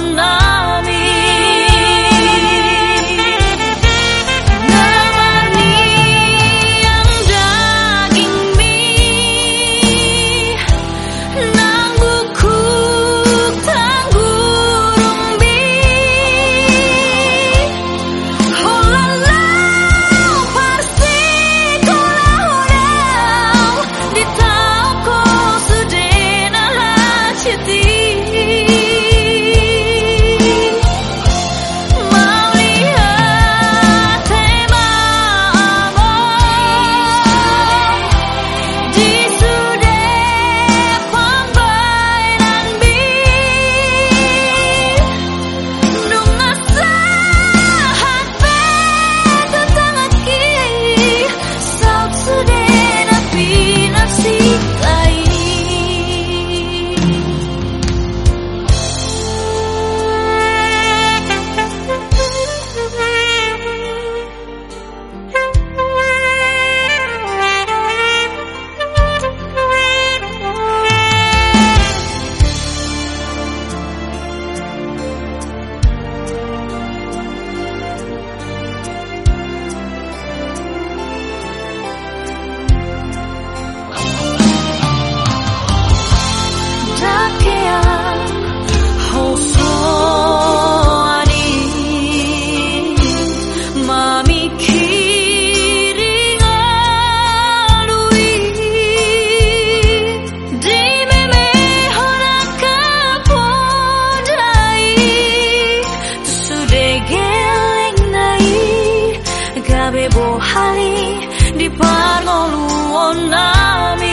now. bebo hali di parno luonami